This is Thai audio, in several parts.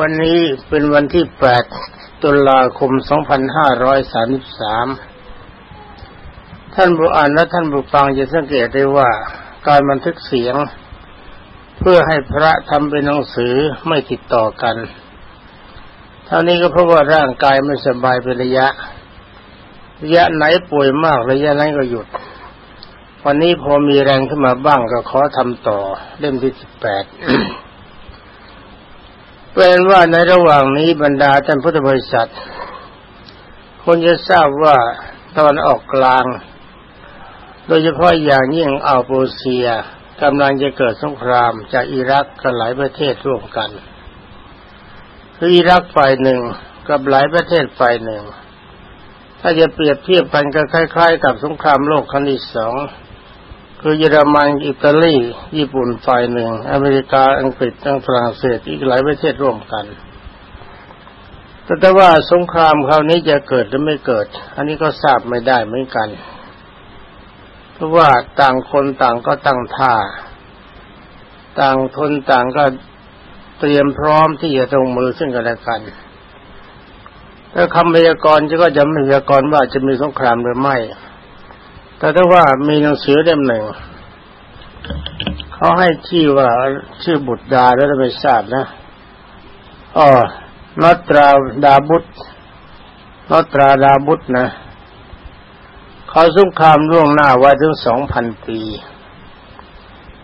วันนี้เป็นวันที่ 8 ตุลาคม 2533 ท่านผู้อ่านและท่านผู้ฟังจะสังเกตได้ว่า การบันทึกเสียง เพื่อให้พระทำเป็นหนังสือไม่ติดต่อกันเท่านี้ก็เพราะว่าร่างกายไม่สบายเป็นระยะ ระยะไหนป่วยมากระยะนั้นก็หยุด วันนี้พอมีแรงขึ้นมาบ้างก็ขอทำต่อเล่มที่สิบแปด เป็นว่าในระหว่างนี้บรรดาท่านพุทธบริษัทคนจะทราบว่าตอนออกกลาง โดยเฉพาะอย่างยิ่งอัลโบเซียกำลังจะเกิดสงครามจากอิรักกับหลายประเทศร่วมกันคืออิรักฝ่ายหนึ่งกับหลายประเทศฝ่ายหนึ่ง ถ้าจะเปรียบเทียบกันก็คล้าย ๆ กับสงครามโลกครั้งที่สอง คือเยอรมันอิตาลีญี่ปุ่นฝ่ายหนึ่ง อเมริกาอังกฤษทั้งฝรั่งเศสอีกหลายประเทศร่วมกันแต่ว่าสงครามคราวนี้จะเกิดหรือไม่เกิด อันนี้ก็ทราบไม่ได้เหมือนกัน เพราะว่าต่างคนต่างก็ตั้งท่า ต่างทนต่างก็เตรียมพร้อมที่จะตรงมือซึ่งกันและกันถ้าคำพยากรณ์ก็จะไม่พยากรณ์ว่าจะมีสงครามหรือไม่ แต่ถ้าว่ามีหนังสือเล่มหนึ่งเขาให้ชื่อว่าชื่อบุตรดาแล้วไม่ทราบนะอ๋อนอตราดาบุตรนอตราดาบุตรนะเขาสงครามล่วงหน้าไว้ถึงสองพันปี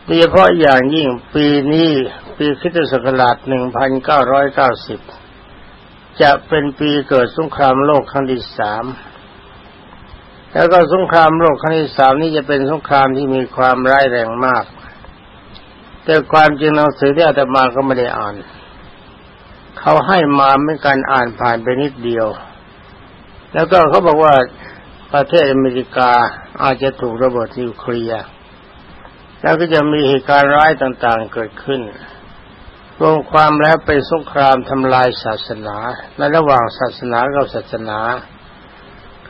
โดยเฉพาะอย่างยิ่งปีนี้ปีคริสตศักราชหนึ่งพันเก้าร้อยเก้าสิบจะเป็นปีเกิดสงครามโลกครั้งที่สาม แล้วก็สงครามโลกครั้งที่สามนี้จะเป็นสงครามที่มีความร้ายแรงมาก แต่ความจริงหนังสือที่อาตมาก็ไม่ได้อ่าน เขาให้มาไม่การอ่านผ่านไปนิดเดียว แล้วก็เขาบอกว่าประเทศอเมริกาอาจจะถูกระเบิดนิวเคลียร์แล้วก็จะมีเหตุการณ์ร้ายต่างๆเกิดขึ้น รวมความแล้วเป็นสงครามทำลายศาสนาในระหว่างศาสนากับศาสนาคือ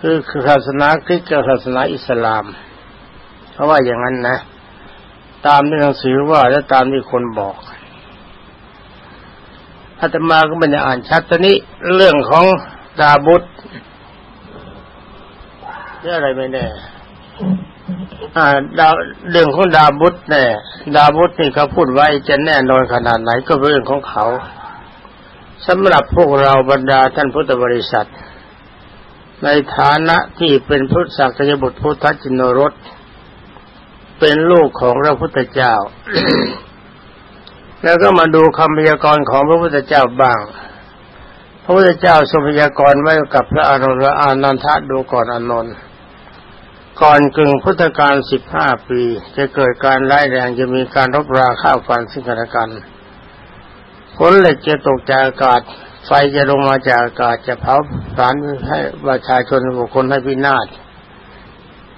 คือศาสนาคริสต์กับศาสนาอิสลามเพราะว่าอย่างนั้นนะ ตามที่หนังสือว่าและตามที่คนบอกอาตมาก็ไม่ได้อ่านชัดตอนนี้เรื่องของดาบุตรเรื่องอะไรไม่แน่อ่าดาเรื่องของดาบุตรแน่ดาบุตรนี่เขาพูดไว้จะแน่นอนขนาดไหนก็เป็นเรื่องของเขาสำหรับพวกเราบรรดาท่านพุทธบริษัท ในฐานะที่เป็นพุทธสักยบุตรพุทธจินรสเป็นลูกของพระพุทธเจ้า แล้วก็มาดูคำพยากรณ์ของพระพุทธเจ้าบ้าง พระพุทธเจ้าทรงพยากรณ์ไว้กับพระอนุรอานันทะดูก่อนอนนท์ก่อนกึ่งพุทธกาลสิบห้าปี จะเกิดการไล่แรงจะมีการรบราข้าวฟันซึ่งกันและกันฝนเหล็กจะตกจากอากาศ ไฟจะลงมาจากอากาศจะเผาสารให้ประชาชนบุคคลให้พินาศ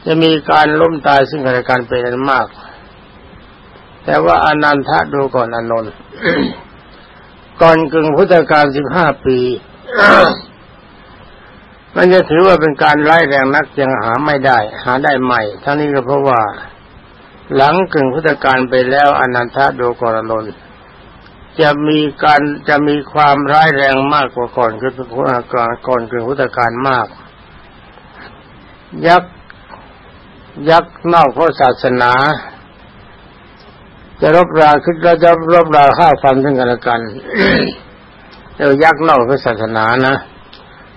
จะมีการล้มตายซึ่งกันและกันเป็นมาก แต่ว่าอนันทะดูก่อนอนนท์ก่อนกึ่งพุทธกาลสิบห้าปีมันจะถือว่าเป็นการไล่แรงนักยังหาไม่ได้ หาได้ใหม่ทั้งนี้ก็เพราะว่า หลังกึ่งพุทธกาลไปแล้วอนันทะดูก่อนอนนท์ จะมีการจะมีความร้ายแรงมากกว่าก่อนคือก่อนก่อนคือพุทธกาลมาก ยักษ์ยักษ์นอกพระศาสนา จะรบราคือเราจะรบราฆ่าฟันซึ่งกันและกันเรียกยักษ์นอกพระศาสนานะ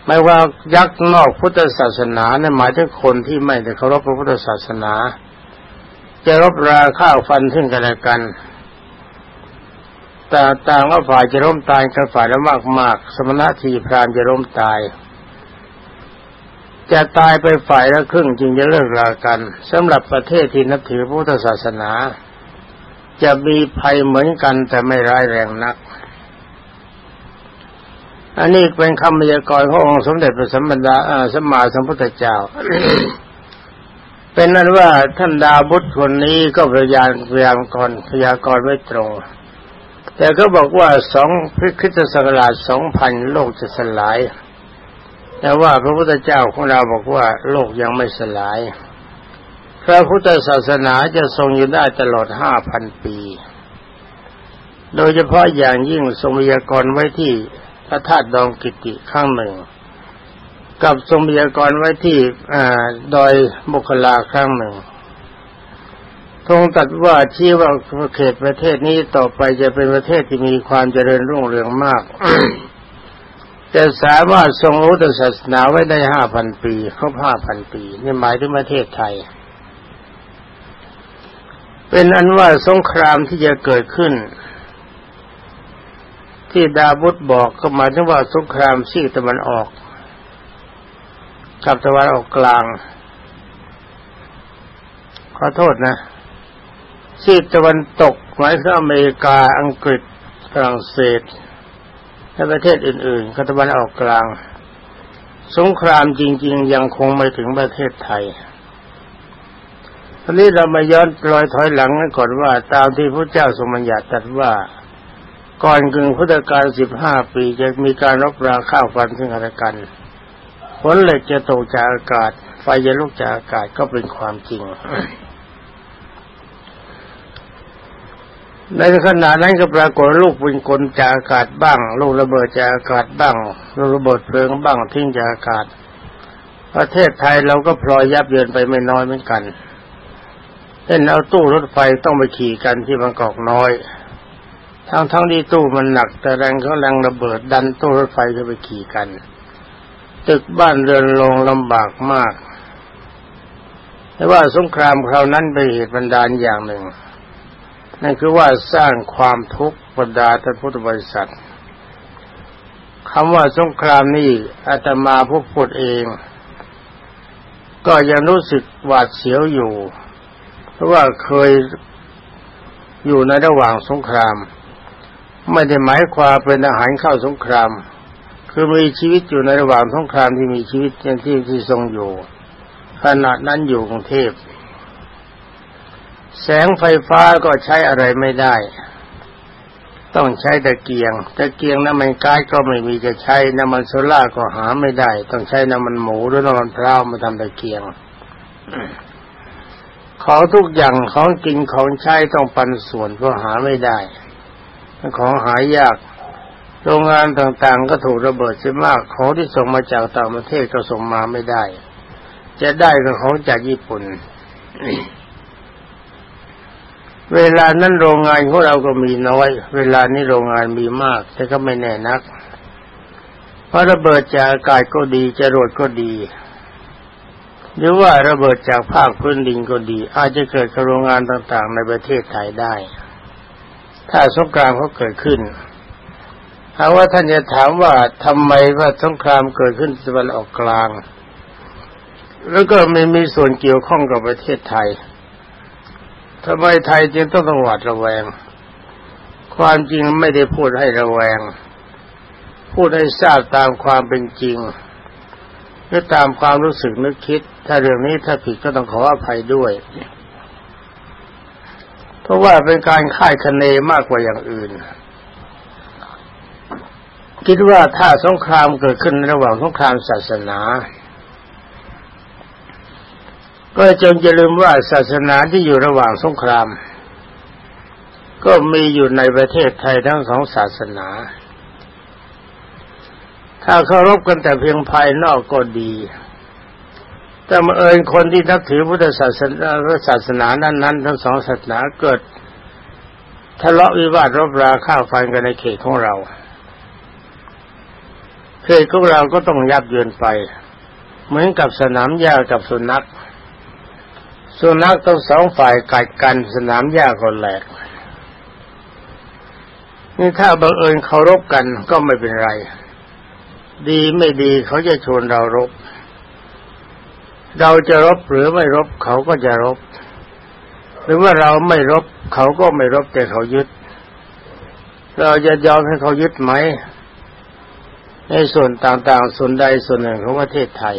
ไม่ว่ายักษ์นอกพุทธศาสนาเนี่ยหมายถึงคนที่ไม่ได้เคารพพระพุทธศาสนา จะรบราฆ่าฟันซึ่งกันและกัน แต่ต่างว่าฝ่ายจะร่มตายกันฝ่ายละมากมากสมณะทีพรามจะร่มตาย จะตายไปฝ่ายละครึ่งจึงจะเลิกลากันสำหรับประเทศที่นับถือพุทธศาสนา จะมีภัยเหมือนกันแต่ไม่ร้ายแรงนัก อันนี้เป็นคำพยากรณ์ขององค์สมเด็จพระสัมมาสัมมาสัมพุทธเจ้าเป็นนั้นว่าท่านดาบุตรคนนี้ก็พยายามพยายามกรพยากรณ์ไว้ตรง แต่ก็บอกว่าสองพฤคริสตศักราชสองพันโลกจะสลาย แต่ว่าพระพุทธเจ้าของเราบอกว่าโลกยังไม่สลาย พระพุทธศาสนาจะทรงอยู่ได้ตลอดห้าพันปี โดยเฉพาะอย่างยิ่งทรงพยากรณ์ไว้ที่พระธาตุดองกิติข้างหนึ่ง กับทรงพยากรณ์ไว้ที่ดอยบุคลาครั้งหนึ่ง ทรงตัดว่าชี้ว่าเขตประเทศนี้ต่อไปจะเป็นประเทศที่มีความเจริญรุ่งเรืองมากจะสามารถทรงรู้ศาสนาไว้ได้ห้าพันปีครบห้าพันปีนี่หมายถึงประเทศไทย เป็นอันว่าสงครามที่จะเกิดขึ้น ที่ดาบุตบอกก็หมายถึงว่าสงครามซีกตะวันออกกับตะวันออกกลาง ขอโทษนะ ซีกตะวันตกหมายถึงอเมริกาอังกฤษฝรั่งเศสและประเทศอื่นๆก็ตะวันออกกลาง สงครามจริง ๆ ยังคงไม่ถึงประเทศไทยทีนี้เรามาย้อนรอยถอยหลังกันก่อนว่า ตามที่พระเจ้าทรงบัญญัติตรัสว่า ก่อนกึ่งพุทธกาลสิบห้าปีจะมีการรบราข้าวฟันซึ่งกันและกันฝนเหล็กจะตกจากอากาศ ไฟจะลุกจากอากาศก็เป็นความจริง ในขณะนั้นก็ปรากฏลูกปืนกลจากอากาศบ้าง ลูกระเบิดจากอากาศบ้างลูกระเบิดเพลิงบ้างทิ้งจากอากาศ ประเทศไทยเราก็พลอยยับเยินไปไม่น้อยเหมือนกันเช่นเอาตู้รถไฟต้องไปขี่กันที่บางกอกน้อย ทั้งทั้งที่ตู้มันหนัก แต่แรงเขาแรงระเบิดดันตู้รถไฟจะไปขี่กัน ตึกบ้านเรือนลงลำบากมากแต่ว่าสงครามคราวนั้นเป็นเหตุบันดาลอย่างหนึ่ง นั่นคือว่าสร้างความทุกข์บรรดาท่านพุทธบริษัทคำว่าสงครามนี่อาตมาผู้พูดเอง ก็ยังรู้สึกหวาดเสียวอยู่ เพราะว่าเคยอยู่ในระหว่างสงคราม ไม่ได้หมายความเป็นอาหารเข้าสงคราม คือมีชีวิตอยู่ในระหว่างสงครามที่มีชีวิตอย่างที่ที่ทรงอยู่ ขณะนั้นอยู่กรุงเทพ แสงไฟฟ้าก็ใช้อะไรไม่ได้ ต้องใช้ตะเกียงตะเกียงน้ำมันก๊าซก็ไม่มีจะใช้น้ำมันโซล่าก็หาไม่ได้ ต้องใช้น้ำมันหมูหรือน้ำมันพร้าวมาทำตะเกียงของทุกอย่างของกินของใช้ต้องปันส่วนก็หาไม่ได้ ของหายาก โรงงานต่างๆ ก็ถูกระเบิดเสียมาก ของที่ส่งมาจากต่างประเทศก็ส่งมาไม่ได้ จะได้ก็ของจากญี่ปุ่น เวลานั้นโรงงานของเราก็มีน้อย เวลานี้โรงงานมีมาก แต่ก็ไม่แน่นัก เพราะระเบิดจากอากาศก็ดีจรวดก็ดี หรือว่าระเบิดจากภาคพื้นดินก็ดี อาจจะเกิดกับโรงงานต่างๆ ในประเทศไทยได้ ถ้าสงครามเขาเกิดขึ้นถามว่าท่านจะถามว่าทำไมว่าสงครามเกิดขึ้นตะวันออกกลาง แล้วก็ไม่มีส่วนเกี่ยวข้องกับประเทศไทย ทำไมไทยจึงต้องต้องหวาดระแวง ความจริงไม่ได้พูดให้ระแวง พูดให้ทราบตามความเป็นจริงหรือตามความรู้สึกนึกคิด ถ้าเรื่องนี้ถ้าผิดก็ต้องขออภัยด้วย เพราะว่าเป็นการคาดคะเนมากกว่าอย่างอื่น คิดว่าถ้าสงครามเกิดขึ้นระหว่างสงครามศาสนา ก็จงอย่าลืมว่าศาสนาที่อยู่ระหว่างสงคราม ก็มีอยู่ในประเทศไทยทั้งสองศาสนา ถ้าเคารพกันแต่เพียงภายนอกก็ดี แต่มาเอิญคนที่นับถือพุทธศาสนาศาสนานั้นนั้นทั้งสองศาสนาเกิดทะเลาะวิวาทรบราข้าวฟันกันในเขตของเราเขตของเราก็ต้องยับเยินไป เหมือนกับสนามหญ้ากับสุนัข สุนัขทั้งสองฝ่ายกัดกันสนามหญ้าก็แหลก นี่ถ้าบังเอิญเคารพกันก็ไม่เป็นไร ดีไม่ดีเขาจะชวนเรารบ เราจะรบหรือไม่รบเขาก็จะรบ หรือว่าเราไม่รบเขาก็ไม่รบแต่เขายึด เราจะยอมให้เขายึดไหมในส่วนต่างๆ ส่วนใดส่วนหนึ่งของประเทศไทย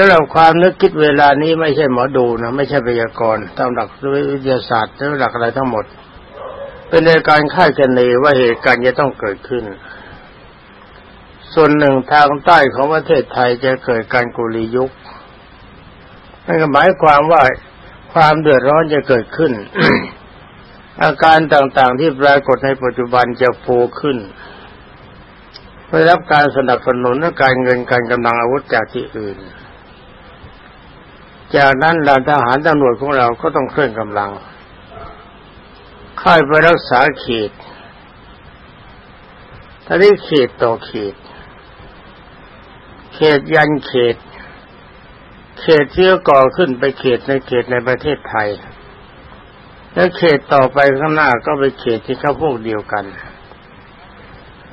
สำหรับความนึกคิดเวลานี้ไม่ใช่หมอดูนะไม่ใช่พยากรณ์ตามหลักวิทยาศาสตร์หรือหลักอะไรทั้งหมด เป็นในการคาดคะเนว่าเหตุการณ์จะต้องเกิดขึ้น ส่วนหนึ่งทางใต้ของประเทศไทยจะเกิดการกุลียุคนั่นหมายความว่าความเดือดร้อนจะเกิดขึ้น อาการต่างๆที่ปรากฏในปัจจุบันจะโฟขึ้นได้รับการสนับสนุนและการเงินการกำลังอาวุธจากที่อื่น จากนั้นเราทหารตำรวจของเราก็ต้องเคลื่อนกำลังค่ายไปรักษาเขตตอนนี้เขตต่อเขตเขตยันเขต เขตที่ก่อขึ้นไปเขตในเขตในประเทศไทย แล้วเขตต่อไปข้างหน้าก็ไปเขตที่เขาพวกเดียวกัน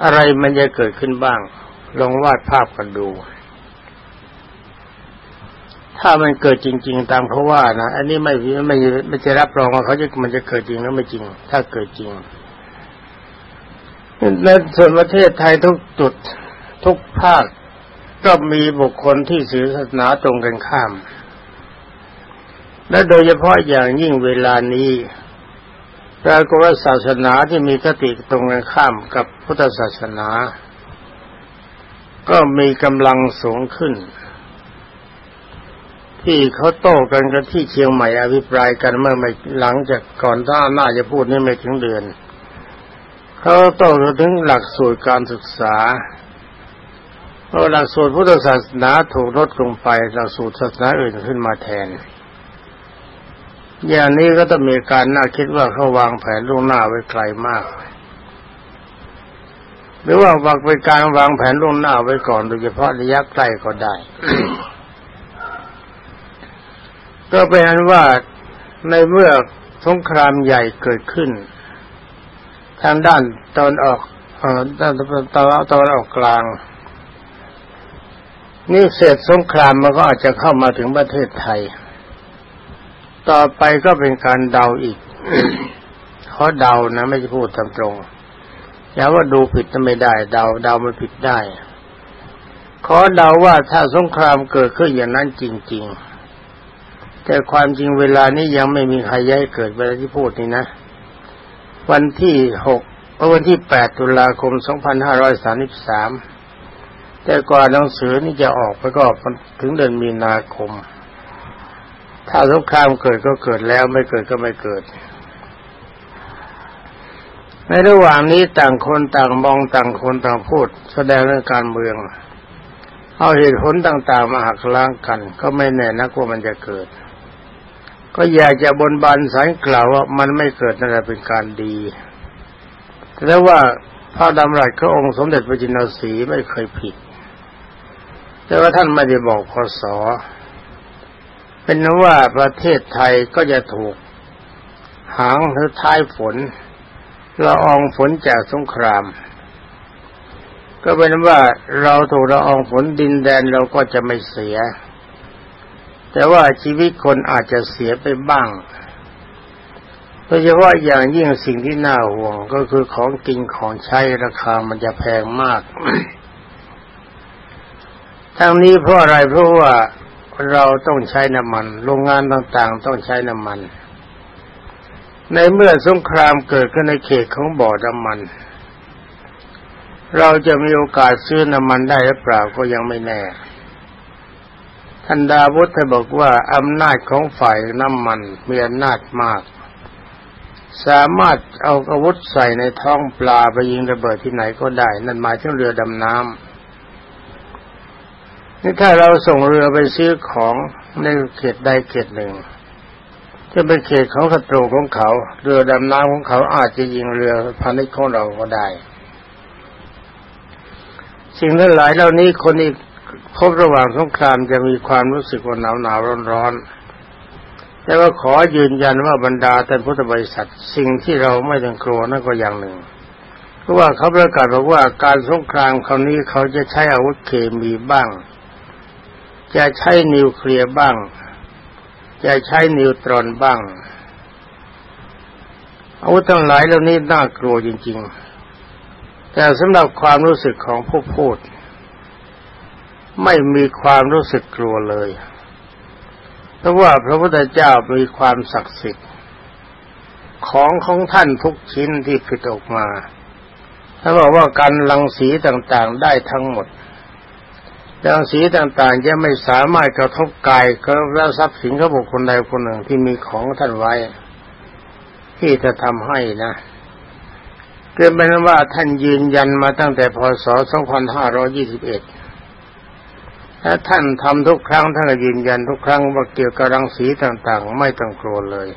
อะไรมันจะเกิดขึ้นบ้าง ลองวาดภาพกันดู ถ้ามันเกิดจริง ๆ ตามเขาว่านะอันนี้ไม่ไม่ไม่จะรับรองว่าเขาจะมันจะเกิดจริงหรือไม่จริง ถ้าเกิดจริงในส่วนประเทศไทยทุกจุดทุกภาคก็มีบุคคลที่สื่อศาสนาตรงกันข้าม และโดยเฉพาะอย่างยิ่งเวลานี้ปรากฏว่าศาสนาที่มีคติตรงกันข้ามกับพุทธศาสนา ก็มีกำลังสูงขึ้น ที่เขาโต้กันกันที่เชียงใหม่อภิปรายกันเมื่อไม่หลังจากก่อนท่าน่าจะพูดนี่ไม่ถึงเดือนเขาโต้องถึงหลักสูตรการศึกษาเพราะหลักสูตรพุทธศาสนาถูกลดลงไปหลักสูตรศาสนาอื่นขึ้นมาแทน อย่างนี้ก็ต้องมีการน่าคิดว่าเขาวางแผนล่วงหน้าไว้ไกลมาก หรือว่าวางเป็นการวางแผนล่วงหน้าไว้ก่อนโดยเฉพาะระยะใกล้ก็ได้ ก็เป็นอันว่าในเมื่อสงครามใหญ่เกิดขึ้น ทางด้านตอนออกเอ่อด้านตอนตอนออกกลาง นี่เสร็จสงครามมันก็อาจจะเข้ามาถึงประเทศไทย ต่อไปก็เป็นการเดาอีกเขาเดานะ ไม่ใช่พูดตามตรงอย่าว่าดูผิดจะไม่ได้ เดาเดามันผิดได้ ขอเดาว่าถ้าสงครามเกิดขึ้นอย่างนั้นจริง ๆ แต่ความจริงเวลานี้ยังไม่มีใครย้ายเกิดเวลาที่พูดนี่นะ วันที่หกวันที่แปดตุลาคมสองพันห้าร้อยสามิบสามแต่ก่อนหนังสือนี่จะออกไปก็ถึงเดือนมีนาคม ถ้าสงครามเกิดก็เกิดแล้วไม่เกิดก็ไม่เกิด ในระหว่างนี้ต่างคนต่างมองต่างคนต่างพูด แสดงเรื่องการเมือง เอาเหตุผลต่างๆมาหักล้างกัน ก็ไม่แน่นักว่ามันจะเกิด ก็อยากจะบนบานสารกล่าวว่ามันไม่เกิดนั่นแหละเป็นการดีแต่ว่าพระดำรัสขององค์สมเด็จพระจินสีไม่เคยผิด แต่ว่าท่านไม่ได้บอกพศเป็นนว่าประเทศไทยก็จะถูกหางหรือท้ายฝนละอองฝนจากสงคราม ก็เป็นว่าเราถูกละอองฝนดินแดนเราก็จะไม่เสีย แต่ว่าชีวิตคนอาจจะเสียไปบ้างโดยเฉพาะอย่างยิ่งสิ่งที่น่าห่วงก็คือของกินของใช้ราคามันจะแพงมาก ทั้งนี้เพราะอะไรเพราะว่าเราต้องใช้น้ำมัน โรงงานต่างๆ ต้องใช้น้ำมัน ในเมื่อสงครามเกิดขึ้นในเขตของบ่อน้ำมัน เราจะมีโอกาสซื้อน้ำมันได้หรือเปล่าก็ยังไม่แน่ ท่านดาวุฒิบอกว่าอำนาจของฝ่ายน้ำมันมีอำนาจมาก สามารถเอาอาวุธใส่ในท้องปลาไปยิงระเบิดที่ไหนก็ได้ นั่นหมายถึงเรือดำน้ำนี่ถ้าเราส่งเรือไปซื้อของในเขตใดเขตหนึ่งจะเป็นเขตของศัตรูของเขา เรือดำน้ำของเขาอาจจะยิงเรือพาณิชย์ของเราก็ได้ สิ่งทั้งหลายเหล่านี้คนอีก พบระหว่างสงครามจะมีความรู้สึกว่าหนาวหนาวร้อนร้อนแต่ว่าขอยืนยันว่าบรรดาท่านพุทธบริษัทสิ่งที่เราไม่ต้องกลัวนั่นก็อย่างหนึ่งเพราะว่าเขาประกาศบอกว่าการสงครามคราวนี้เขาจะใช้อาวุธเคมีบ้าง จะใช้นิวเคลียร์บ้าง จะใช้นิวตรอนบ้าง อาวุธทั้งหลายเหล่านี้น่ากลัวจริง ๆ แต่สำหรับความรู้สึกของผู้พูด ไม่มีความรู้สึกกลัวเลย เพราะว่าพระพุทธเจ้ามีความศักดิ์สิทธิ์ ของของท่านทุกชิ้นที่ผิดออกมาถ้าบอกว่าการลังสีต่างๆได้ทั้งหมดรังสีต่างๆจะไม่สามารถกระทบกายก็และทรัพย์สินของบุคคลใดคนหนึ่งที่มีของท่านไว้ ที่จะทำให้นะเกิดเป็นว่าท่านยืนยันมาตั้งแต่พศ 2521 ถ้าท่านทำทุกครั้งท่านก็ยืนยันทุกครั้งว่าเกี่ยวกับรังสีต่างๆ ไม่ต้องกลัวเลย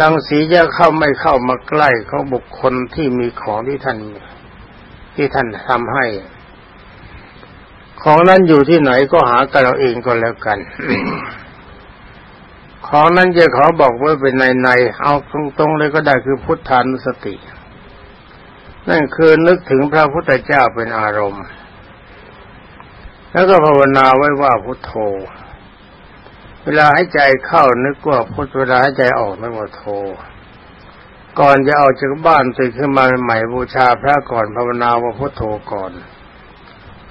รังสีจะเข้าไม่เข้ามาใกล้ของบุคคลที่มีของที่ท่านที่ท่านทำให้ ของนั้นอยู่ที่ไหนก็หากันเราเองก็แล้วกันของนั้นจะขอบอกไว้เป็นในในเอาตรงๆเลยก็ได้คือพุทธานุสติ นั่นคือนึกถึงพระพุทธเจ้าเป็นอารมณ์ แล้วก็ภาวนาไว้ว่าพุทโธ เวลาให้ใจเข้านึกว่าพุทเวลาให้ใจออกนึกว่าโธ ก่อนจะออกจากบ้านตื่นขึ้นมาใหม่บูชาพระก่อนภาวนาว่าพุทโธก่อน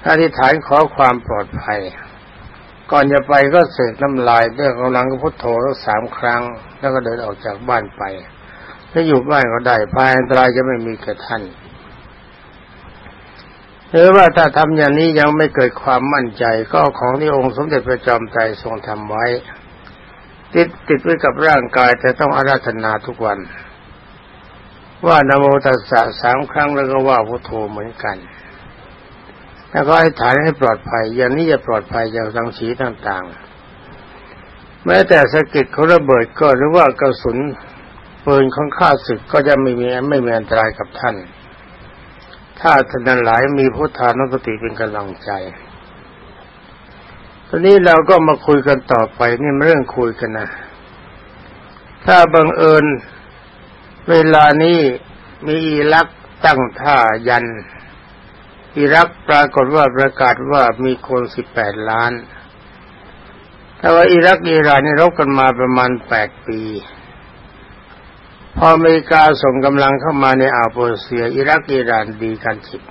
อธิษฐานขอความปลอดภัย ก่อนจะไปก็เสกน้ำลายเรื่องกำลังก็พุทโธทั้งสามครั้ง แล้วก็เดินออกจากบ้านไป ถ้าอยู่บ้านก็ได้ภายอันตรายจะไม่มีแก่ท่าน หรือว่าถ้าทำอย่างนี้ยังไม่เกิดความมั่นใจก็ของที่องค์สมเด็จพระจอมไตรทรงทำไว้ ติดติดไว้กับร่างกายแต่ต้องอาราธนาทุกวัน ว่านโมตัสสะสามครั้งแล้วก็ว่าพุทโธเหมือนกัน แล้วก็ให้ฐานให้ปลอดภัย อย่างนี้จะปลอดภัยจากสังสีต่างๆ แม้แต่สะกิดเขาระเบิดก็หรือว่ากระสุนปืนของข้าศึกก็จะไม่มีไม่มีอันตรายกับท่าน ถ้าท่านหลายมีพุทธานุสติเป็นกำลังใจ ตอนนี้เราก็มาคุยกันต่อไปนี่เรื่องคุยกันนะ ถ้าบังเอิญเวลานี้มีอิรักตั้งท่ายัน อิรักปรากฏว่าประกาศว่ามีคนสิบแปดล้าน แต่ว่าอิรักอิรานนี่รบกันมาประมาณแปดปี พออเมริกาส่งกำลังเข้ามาในอาโปเซีย อิรักอิหร่านดีกันฉิบ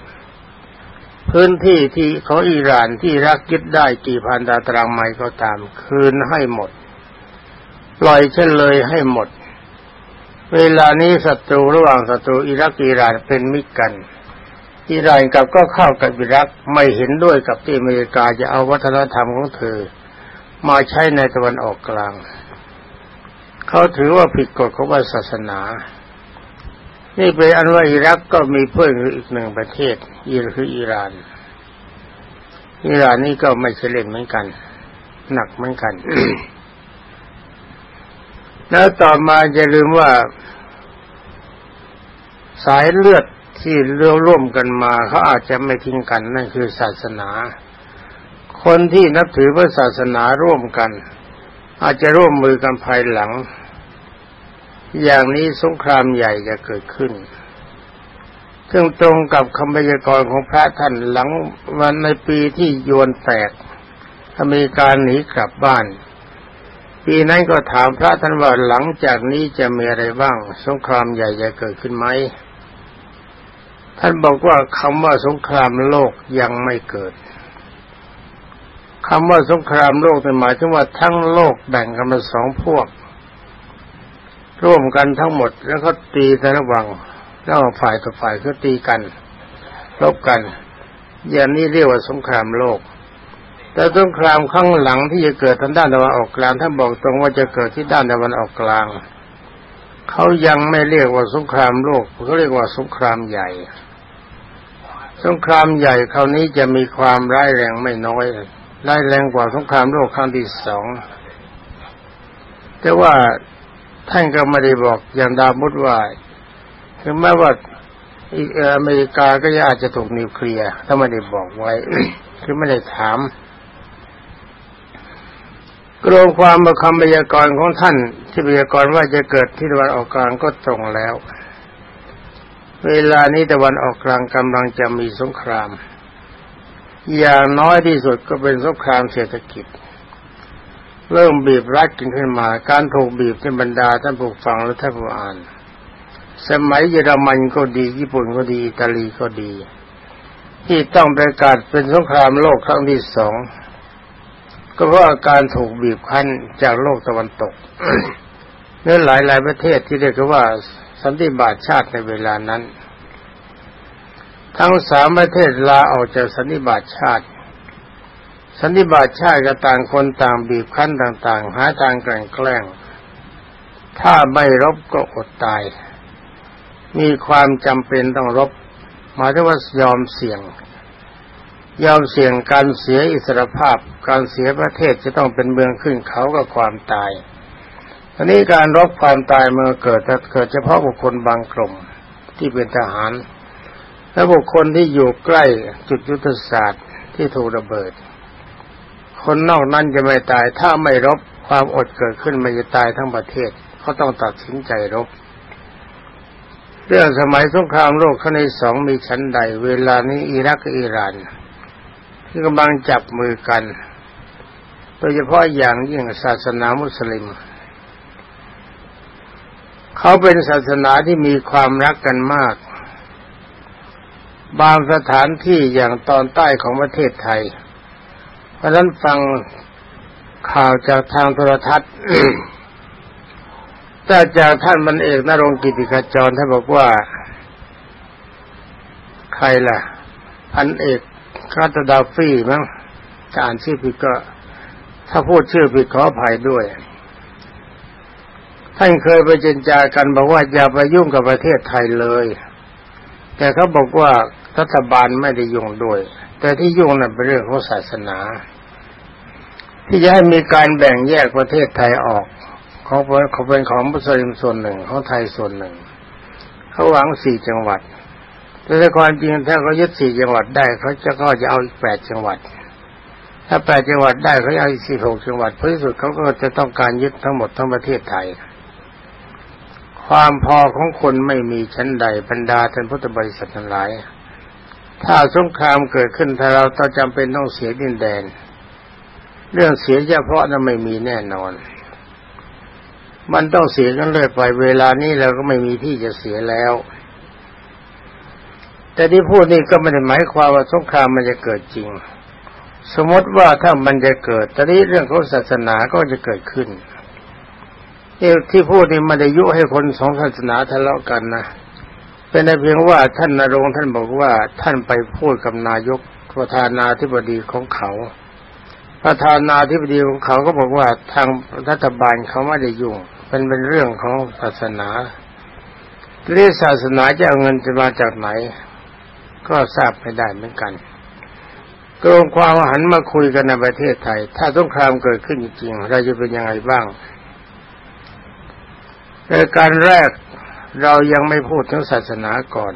พื้นที่ที่เขาอิหร่านที่รักยึดได้กี่พันตารางไมล์ก็ตาม คืนให้หมด ปล่อยเช่นเลยให้หมด เวลานี้ศัตรูระหว่างศัตรูอิรักอิหร่านเป็นมิตรกันอิหร่านกับก็เข้ากับอิรักไม่เห็นด้วยกับที่อเมริกาจะเอาวัฒนธรรมของเธอ มาใช้ในตะวันออกกลาง เขาถือว่าผิดกฎของศาสนา นี่เป็นอันว่าอิรักก็มีเพื่อนอีกหนึ่งประเทศอีคืออิหร่าน อิหร่านนี่ก็ไม่เฉลี่ยเหมือนกัน หนักเหมือนกัน แล้วต่อมาจะลืมว่า สายเลือดที่เร่ร่วมกันมาเขาอาจจะไม่ทิ้งกันนั่นคือศาสนา คนที่นับถือพระศาสนาร่วมกัน อาจจะร่วมมือกันภายหลัง อย่างนี้สงครามใหญ่จะเกิดขึ้น ซึ่งตรงกับคำพยากรณ์ของพระท่านหลังวันในปีที่ยวนแตกอเมริกาหนีกลับบ้าน ปีนั้นก็ถามพระท่านว่าหลังจากนี้จะมีอะไรบ้าง สงครามใหญ่จะเกิดขึ้นไหมท่านบอกว่าคำว่าสงครามโลกยังไม่เกิด คำว่าสงครามโลกหมายถึงว่าทั้งโลกแบ่งกันเป็นสองพวก ร่วมกันทั้งหมดแล้วก็ตีในระหว่างระหว่างฝ่ายกับฝ่ายก็ตีกันรบกัน อย่างนี้เรียกว่าสงครามโลก แต่สงครามข้างหลังที่จะเกิดทางด้านตะวันออกกลางท่านบอกตรงว่าจะเกิดที่ด้านตะวันออกกลางเขายังไม่เรียกว่าสงครามโลกเขาเรียกว่าสงครามใหญ่ สงครามใหญ่คราวนี้จะมีความร้ายแรงไม่น้อย ร้ายแรงกว่าสงครามโลกครั้งที่สองแต่ว่าท่านก็ไม่ได้บอกอย่างดามุดว่าถึงแม้ว่าอเมริกาก็อาจจะถูกนิวเคลียร์ถ้าไม่ได้บอกไว้ คือไม่ได้ถาม กรมความประคำพยากรณ์ของท่าน ที่พยากรณ์ว่าจะเกิดที่ตะวันออกกลางก็ตรงแล้ว เวลานี้ตะวันออกกลางกำลังจะมีสงคราม อย่างน้อยที่สุดก็เป็นสงครามเศรษฐกิจ เริ่มบีบรัดกันขึ้นมา การถูกบีบในบรรดาท่านผู้ฟังและท่านผู้อ่าน สมัยเยอรมันก็ดี ญี่ปุ่นก็ดีอิตาลีก็ดี ที่ต้องประกาศเป็นสงครามโลกครั้งที่สองก็เพราะอาการถูกบีบคั้นจากโลกตะวันตกเนื้อหลายหลายประเทศที่เรียกว่าสันติบาตชาติในเวลานั้น ทั้งสามประเทศลาออกจากสันนิบาตชาติ สันนิบาตชาติก็ต่างคนต่างบีบคั้นต่าง ๆ หาทางแกล้งแกล้ง ถ้าไม่รบก็อดตาย มีความจำเป็นต้องรบ หมายถึงว่ายอมเสี่ยง ยอมเสี่ยงการเสียอิสรภาพ การเสียประเทศจะต้องเป็นเมืองขึ้นเขากับความตายอันนี้การรบความตายเมื่อเกิดเกิดเฉพาะบุคคลบางกลุ่มที่เป็นทหาร และบุคคลที่อยู่ใกล้จุดยุทธศาสตร์ที่ถูกระเบิด คนนอกนั้นจะไม่ตาย ถ้าไม่รบความอดเกิดขึ้นมันจะตายทั้งประเทศเขาต้องตัดสินใจรบ เรื่องสมัยสงครามโลกครั้งที่สองมีชั้นใด เวลานี้อิรักกับอิหร่านที่กำลังจับมือกัน โดยเฉพาะอย่างยิ่งศาสนามุสลิม เขาเป็นศาสนาที่มีความรักกันมาก บางสถานที่อย่างตอนใต้ของประเทศไทย เพราะนั้นฟังข่าวจากทางโทรทัศน์แต่จากท่านมันเอกนรงกิติขจรท่านบอกว่า ใครล่ะ พันเอกคาตดาฟี่มั้งจะอ่านชื่อผิดก็ ถ้าพูดชื่อผิดขออภัยด้วย ท่านเคยไปเจรจากันบอกว่าอย่าไปยุ่งกับประเทศไทยเลย แต่เขาบอกว่ารัฐบาลไม่ได้ยุ่งด้วย แต่ที่ยุ่งนั้นเป็นเรื่องของศาสนา ที่จะให้มีการแบ่งแยกประเทศไทยออกเขาเป็นเขาเป็นของมุสลิมส่วนหนึ่งของไทยส่วนหนึ่งเขาหวังสี่จังหวัดแต่ในความจริงถ้าเขายึดสี่จังหวัดได้เขาจะก็จะเอาอีกแปดจังหวัด ถ้าแปดจังหวัดได้เขาจะเอาอีกสี่หกจังหวัดเพื่อสุดเขาก็จะต้องการยึดทั้งหมดทั้งประเทศไทย ความพอของคนไม่มีชั้นใดบรรดาท่านพุทธบริษัททั้งหลาย ถ้าสงครามเกิดขึ้นถ้าเราต้องจำเป็นต้องเสียดินแดน เรื่องเสียเฉพาะนั้นไม่มีแน่นอน มันต้องเสียกันเลยไปเวลานี้เราก็ไม่มีที่จะเสียแล้ว แต่ที่พูดนี่ก็ไม่ได้หมายความว่าสงครามมันจะเกิดจริง สมมติว่าถ้ามันจะเกิดตอนนี้เรื่องของศาสนาก็จะเกิดขึ้น ที่พูดนี่ไม่ได้ยุให้คนสองศาสนาทะเลาะกันนะเป็นเพียงว่าท่านนรงท่านบอกว่าท่านไปพูดกับนายกประธานาธิบดีของเขา ประธานาธิบดีของเขาก็บอกว่าทางรัฐบาลเขาไม่ได้ยุ่งเป็นเป็นเรื่องของศาสนาเรื่องศาสนาจะเอาเงินจะมาจากไหน ก็ทราบไม่ได้เหมือนกันกรงความหันมาคุยกันในประเทศไทย ถ้าสงครามเกิดขึ้นจริงเราจะเป็นยังไงบ้าง ในการแรกเรายังไม่พูดถึงศาสนาก่อน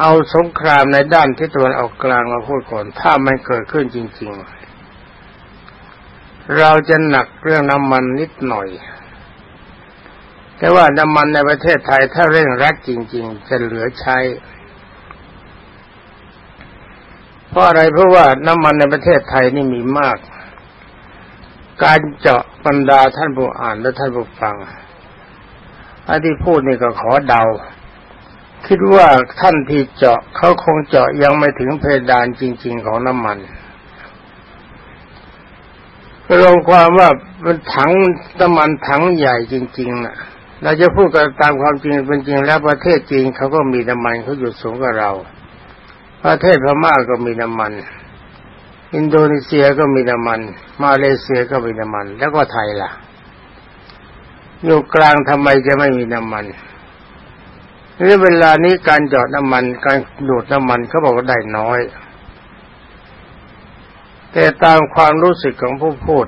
เอาสงครามในด้านที่ตะวันออกกลางมาพูดก่อน ถ้ามันเกิดขึ้นจริง ๆ เราจะหนักเรื่องน้ำมันนิดหน่อย แต่ว่าน้ำมันในประเทศไทยถ้าเร่งรัดจริง ๆ จะเหลือใช้ เพราะอะไรเพราะว่าน้ำมันในประเทศไทยนี่มีมาก การเจาะบรรดาท่านผู้อ่านและท่านผู้ฟัง อันที่พูดนี่ก็ขอเดา คิดว่าท่านที่เจาะเขาคงเจาะยังไม่ถึงเพดานจริง ๆ ของน้ำมันรวมความว่าเป็นถังน้ำมันถังใหญ่จริงๆนะเราจะพูดกันตามความจริงเป็นจริงแล้วประเทศจีนเขาก็มีน้ำมันเขาอยู่สูงกว่าเรา ประเทศพม่าก็มีน้ำมัน อินโดนีเซียก็มีน้ำมัน มาเลเซียก็มีน้ำมัน แล้วก็ไทยล่ะ อยู่กลางทำไมจะไม่มีน้ำมันในเวลานี้การจอดน้ำมัน การดูดน้ำมันเขาบอกว่าได้น้อย แต่ตามความรู้สึกของผู้พูด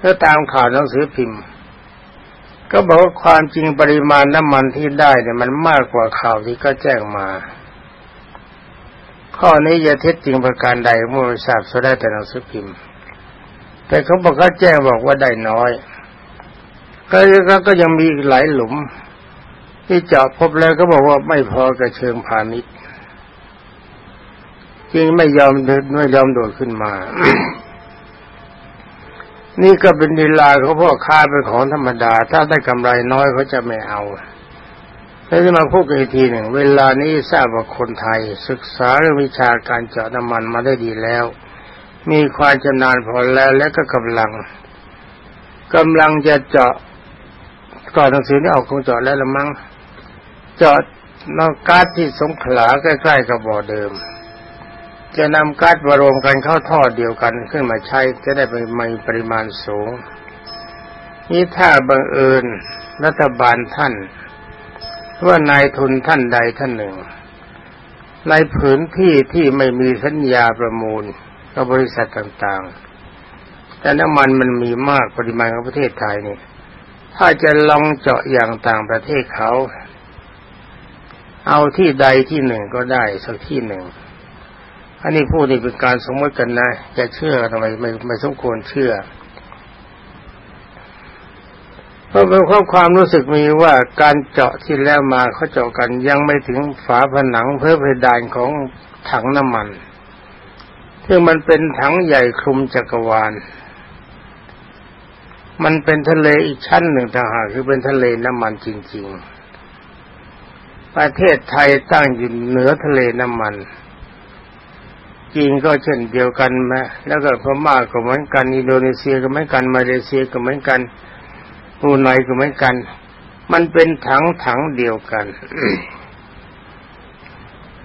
และตามข่าวหนังสือพิมพ์ ก็บอกว่าความจริงปริมาณน้ำมันที่ได้เนี่ยมันมากกว่าข่าวที่ก็แจ้งมา ข้อนี้จะเท็จจริงประการใดเมื่อทราบสุดได้แต่หนังสือพิมพ์ แต่เขาบอกเขาแจ้งบอกว่าได้น้อย ก็ก็ยังมีอีกหลายหลุม ที่เจาะพบแล้วก็บอกว่าไม่พอกระเชิงพาณิชย์จริงไม่ยอมเดินไม่ยอมโดดขึ้นมา นี่ก็เป็นดีลาเขาพ่อค้าเป็นของธรรมดา ถ้าได้กำไรน้อยเขาจะไม่เอาแล้วจะมาพูดกันอีกทีหนึ่ง เวลานี้ทราบว่าคนไทย ศึกษาเรื่องวิชาการเจาะน้ำมันมาได้ดีแล้ว มีความชำนาญพอแล้วและก็กำลังกำลังจะเจาะ ก่อนหนังสือนี่ออกคงจอดแล้วละมั้งจอดนอกก๊าซที่สงขลาใกล้ๆกับบ่อเดิม จะนำก๊าซมารวมกันเข้าท่อเดียวกันขึ้นมาใช้จะได้ไปมีปริมาณสูง นี่ถ้าบังเอิญรัฐบาลท่าน ว่านายทุนท่านใดท่านหนึ่ง ในผืนที่ที่ไม่มีสัญญาประมูลกับบริษัทต่างๆ แต่น้ำมันมันมีมากปริมาณของประเทศไทยนี่ ถ้าจะลองเจาะอย่างต่างประเทศเขา เอาที่ใดที่หนึ่งก็ได้สักที่หนึ่ง อันนี้พูดนี่เป็นการสมมติกันนะจะเชื่อทำไมไม่ไม่สมควรเชื่อเพราะเป็นข้อความรู้สึกมีว่าการเจาะที่แล้วมาเขาเจาะกันยังไม่ถึงฝาผนังเพื่อเพดานของถังน้ำมันซึ่งมันเป็นถังใหญ่คลุมจักรวาล มันเป็นทะเลอีกชั้นหนึ่งต่างหากคือเป็นทะเลน้ำมันจริง ๆ ประเทศไทยตั้งอยู่เหนือทะเลน้ำมันจีนก็เช่นเดียวกันไหมแล้วก็พม่าก็เหมือนกัน อินโดนีเซียก็เหมือนกัน มาเลเซียก็เหมือนกันปูไนก็เหมือนกัน มันเป็นถังถังเดียวกัน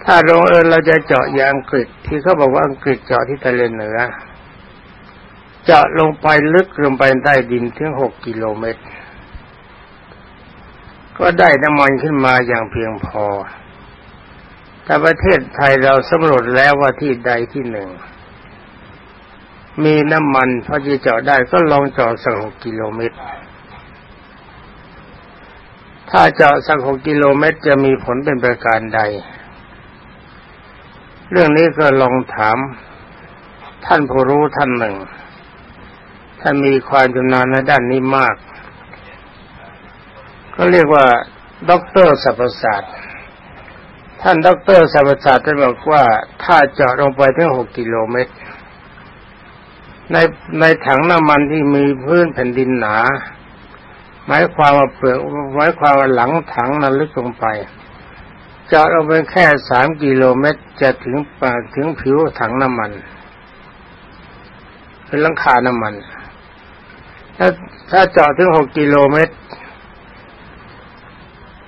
ถ้าลงเอิญเราจะเจาะยางอังกฤษที่เขาบอกว่าอังกฤษเจาะที่ทะเลเหนือ จาะลงไปลึกลงไปใต้ดินถึงหกกิโลเมตร ก็ได้น้ำมันขึ้นมาอย่างเพียงพอ แต่ประเทศไทยเราสำรวจแล้วว่าที่ใดที่หนึ่ง มีน้ำมันพอจะเจาะได้ก็ลองเจาะสักหกกิโลเมตร ถ้าเจาะสักหกกิโลเมตรจะมีผลเป็นประการใด เรื่องนี้ก็ลองถามท่านผู้รู้ท่านหนึ่ง ท่านมีความชำนาญในด้านนี้มาก ก็เรียกว่าด็อกเตอร์สรรพศาสตร์ท่านด็อกเตอร์สรรพศาสตร์ท่านบอกว่าถ้าเจาะลงไปถึงหกกิโลเมตร ในในถังน้ำมันที่มีพื้นแผ่นดินหนาหมายความว่าเปลือกหมายความว่าหลังถังนั้นลึกลงไปเจาะลงไปแค่สามกิโลเมตรจะถึงปากถึงผิวถังน้ำมันเป็นหลังคาน้ำมัน ถ้าถ้าเจาะถึงหกกิโลเมตร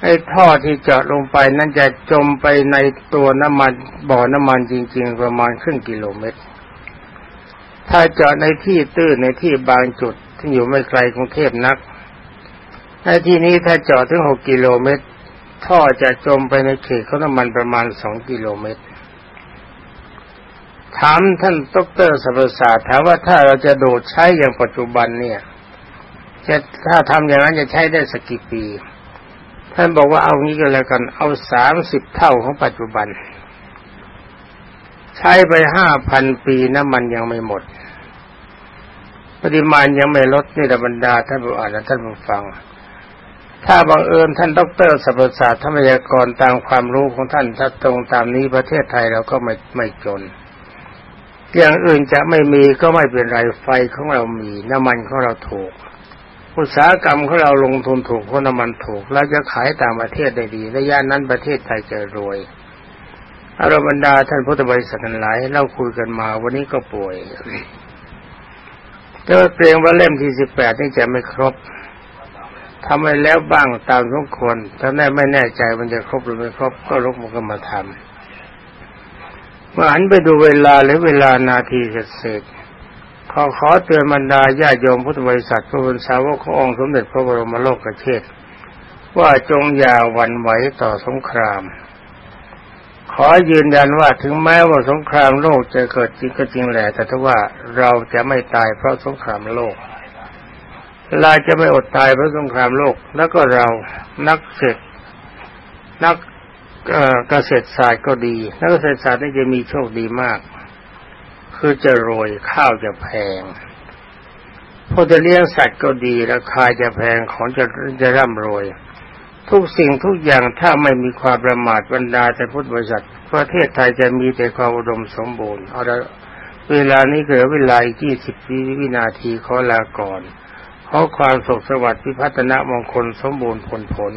ไอ้ท่อที่เจาะลงไปนั้นจะจมไปในตัวน้ำมันบ่อน้ำมันจริง ๆ ประมาณครึ่งกิโลเมตร ถ้าเจาะในที่ตื้นในที่บางจุดที่อยู่ไม่ไกลกรุงเทพนัก ในที่นี้ถ้าเจาะถึงหกกิโลเมตร ท่อจะจมไปในเขตเขาน้ำมันประมาณสองกิโลเมตร ถามท่านดรสัพศาสตร์ถามว่าถ้าเราจะโดดใช้อย่างปัจจุบันเนี่ย จะถ้าทำอย่างนั้นจะใช้ได้สักกี่ปี ท่านบอกว่าเอางี้ก็แล้วกัน เอาสามสิบเท่าของปัจจุบัน ใช้ไปห้าพันปีน้ำมันยังไม่หมด ปริมาณยังไม่ลดนี่แต่บรรดาท่านผู้อ่านและท่านผู้ฟัง ถ้าบังเอิญท่านด็อกเตอร์สัพศาสตร์ธรรมยากรตามความรู้ของท่านถ้าตรงตามนี้ประเทศไทยเราก็ไม่ไม่จนอย่างอื่นจะไม่มีก็ไม่เป็นไรไฟของเรามี น้ำมันของเราถูก อุตสาหกรรมของเราลงทุนถูกเพราะน้ำมันถูกเราจะขายต่างประเทศได้ดีระยะนั้นประเทศไทยจะรวยอารบรรดาท่านพุทธบริษัททั้งหลายเราคุยกันมาวันนี้ก็ป่วยแต่เกรงว่าเล่มที่สิบแปดนี่จะไม่ครบทำไปแล้วบ้างตามสมควรถ้าแน่ไม่แน่ใจมันจะครบหรือไม่ครบก็ลุกมันก็มาทำเมื่อหันไปดูเวลาหรือเวลานาทีเสร็จ ขอขอเตือนบรรดาญาโยมพุทธบริษัทพระบุญสาวกขององค์สมเด็จพระบรมโลกเชษว่าจงอย่าหวั่นไหวต่อสงคราม ขอยืนยันว่าถึงแม้ว่าสงครามโลกจะเกิดจริงก็จริงแหละแต่ถ้าว่าเราจะไม่ตายเพราะสงครามโลกเราจะไม่อดตายเพราะสงครามโลก แล้วก็เรานักเศรษฐนักเกษตรศาสตร์ก็ดี นักเกษตรศาสตร์นี่จะมีโชคดีมาก คือจะรวยข้าวจะแพงพอจะเลี้ยงสัตว์ก็ดีราคาจะแพงของจะจะร่ำรวย ทุกสิ่งทุกอย่างถ้าไม่มีความประมาทบรรดาแต่พุทธบริษัทประเทศไทยจะมีแต่ความอุดมสมบูรณ์เอาละเวลานี้เกิดเวลาอีกยี่สิบวินาทีขอลาก่อนขอความสุขสวัสดิ์พิพัฒนมงคลสมบูรณ์ผลผล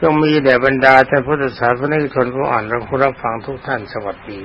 ก็มีแด่บรรดาท่านพุทธศาสนิกชนผู้อ่านและผู้รับฟังทุกท่านสวัสดี